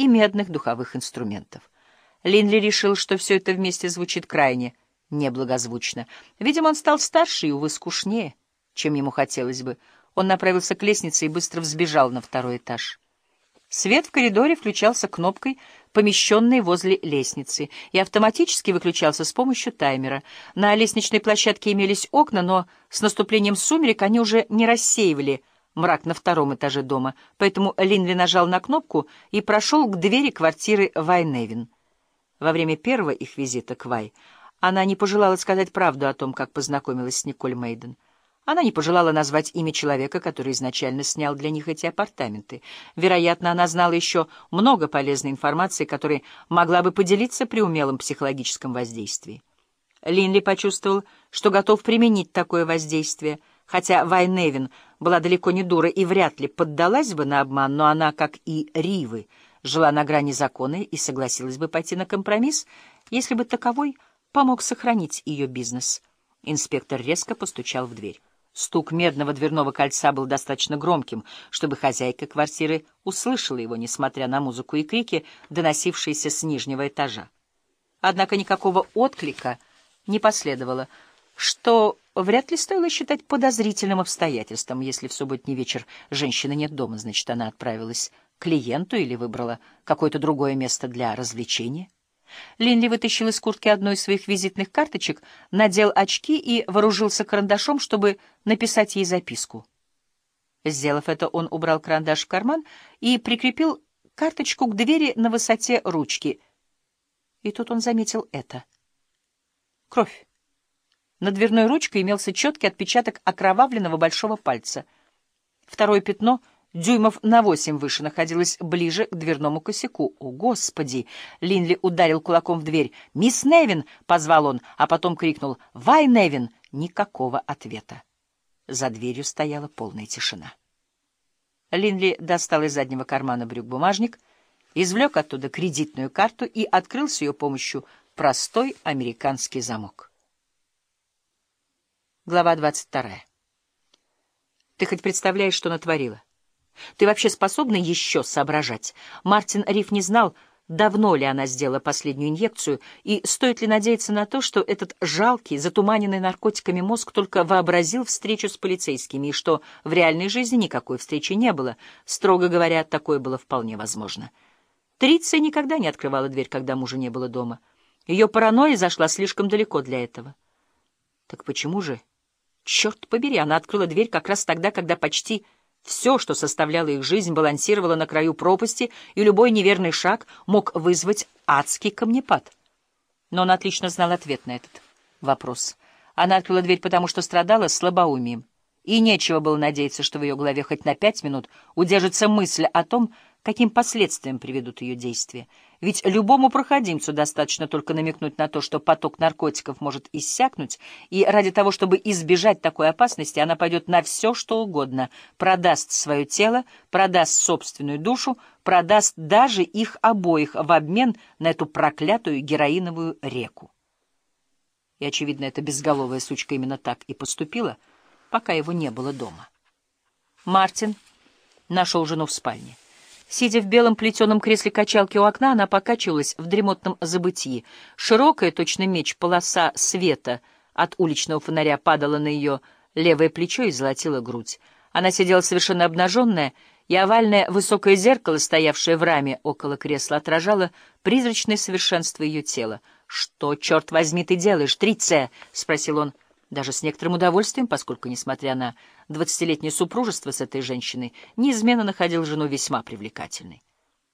и медных духовых инструментов. Линли решил, что все это вместе звучит крайне неблагозвучно. Видимо, он стал старше и, увы, скучнее, чем ему хотелось бы. Он направился к лестнице и быстро взбежал на второй этаж. Свет в коридоре включался кнопкой, помещенной возле лестницы, и автоматически выключался с помощью таймера. На лестничной площадке имелись окна, но с наступлением сумерек они уже не рассеивали мрак на втором этаже дома, поэтому Линли нажал на кнопку и прошел к двери квартиры Вайневин. Во время первого их визита к Вай она не пожелала сказать правду о том, как познакомилась с Николь Мейден. Она не пожелала назвать имя человека, который изначально снял для них эти апартаменты. Вероятно, она знала еще много полезной информации, которой могла бы поделиться при умелом психологическом воздействии. Линли почувствовал, что готов применить такое воздействие, хотя Вайневин была далеко не дура и вряд ли поддалась бы на обман, но она, как и Ривы, жила на грани закона и согласилась бы пойти на компромисс, если бы таковой помог сохранить ее бизнес. Инспектор резко постучал в дверь. Стук медного дверного кольца был достаточно громким, чтобы хозяйка квартиры услышала его, несмотря на музыку и крики, доносившиеся с нижнего этажа. Однако никакого отклика не последовало, что вряд ли стоило считать подозрительным обстоятельством, если в субботний вечер женщины нет дома, значит, она отправилась к клиенту или выбрала какое-то другое место для развлечения. Линли вытащил из куртки одну из своих визитных карточек, надел очки и вооружился карандашом, чтобы написать ей записку. Сделав это, он убрал карандаш в карман и прикрепил карточку к двери на высоте ручки. И тут он заметил это. Кровь. На дверной ручке имелся четкий отпечаток окровавленного большого пальца. Второе пятно — дюймов на восемь выше, находилась ближе к дверному косяку. «О, Господи!» — Линли ударил кулаком в дверь. «Мисс Невин!» — позвал он, а потом крикнул. «Вай, Невин!» Никакого ответа. За дверью стояла полная тишина. Линли достал из заднего кармана брюк бумажник, извлек оттуда кредитную карту и открыл с ее помощью простой американский замок. Глава двадцать вторая. «Ты хоть представляешь, что натворила?» Ты вообще способна еще соображать? Мартин Риф не знал, давно ли она сделала последнюю инъекцию, и стоит ли надеяться на то, что этот жалкий, затуманенный наркотиками мозг только вообразил встречу с полицейскими, и что в реальной жизни никакой встречи не было. Строго говоря, такое было вполне возможно. Триция никогда не открывала дверь, когда мужа не было дома. Ее паранойя зашла слишком далеко для этого. Так почему же? Черт побери, она открыла дверь как раз тогда, когда почти... Все, что составляло их жизнь, балансировало на краю пропасти, и любой неверный шаг мог вызвать адский камнепад. Но он отлично знал ответ на этот вопрос. Она открыла дверь, потому что страдала слабоумием. И нечего было надеяться, что в ее голове хоть на пять минут удержится мысль о том, каким последствиям приведут ее действия. Ведь любому проходимцу достаточно только намекнуть на то, что поток наркотиков может иссякнуть, и ради того, чтобы избежать такой опасности, она пойдет на все, что угодно, продаст свое тело, продаст собственную душу, продаст даже их обоих в обмен на эту проклятую героиновую реку. И, очевидно, эта безголовая сучка именно так и поступила, пока его не было дома. Мартин нашел жену в спальне. Сидя в белом плетеном кресле качалки у окна, она покачивалась в дремотном забытии. Широкая, точно меч, полоса света от уличного фонаря падала на ее левое плечо и золотила грудь. Она сидела совершенно обнаженная, и овальное высокое зеркало, стоявшее в раме около кресла, отражало призрачное совершенство ее тела. «Что, черт возьми, ты делаешь, Триция?» — спросил он даже с некоторым удовольствием, поскольку, несмотря на двадцатилетнее супружество с этой женщиной, неизменно находил жену весьма привлекательной.